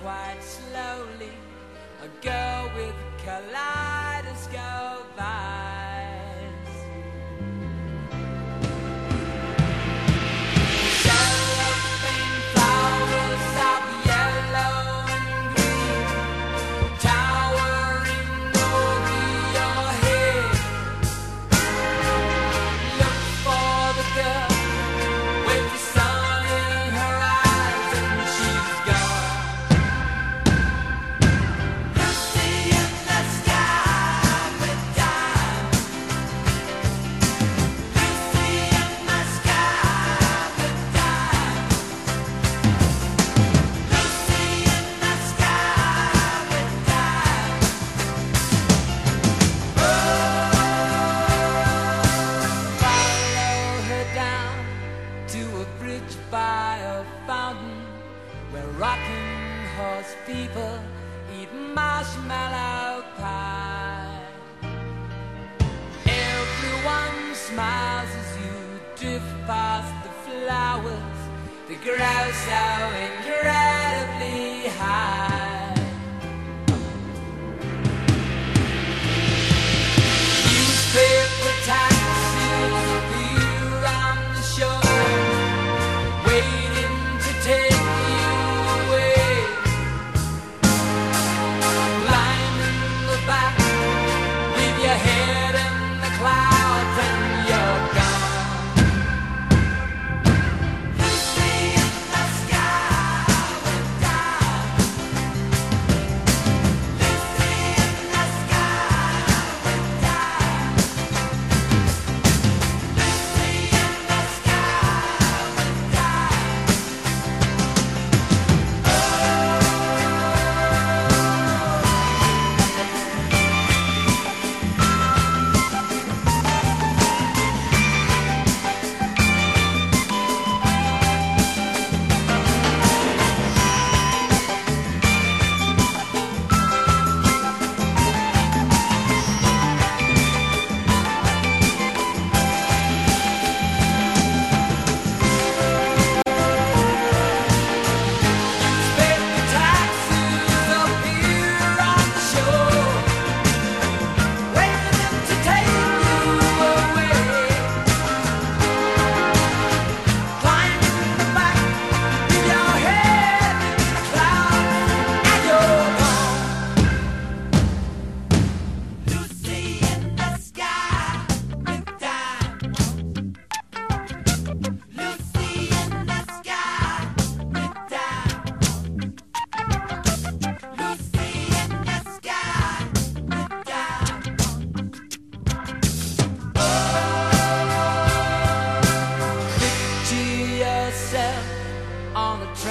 quite slowly, a girl with a collider. Grow out and.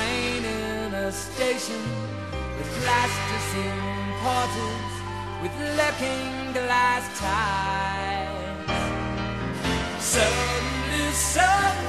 train in a station with plasticine porters with looking glass ties. Suddenly, suddenly.